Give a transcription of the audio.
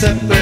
Except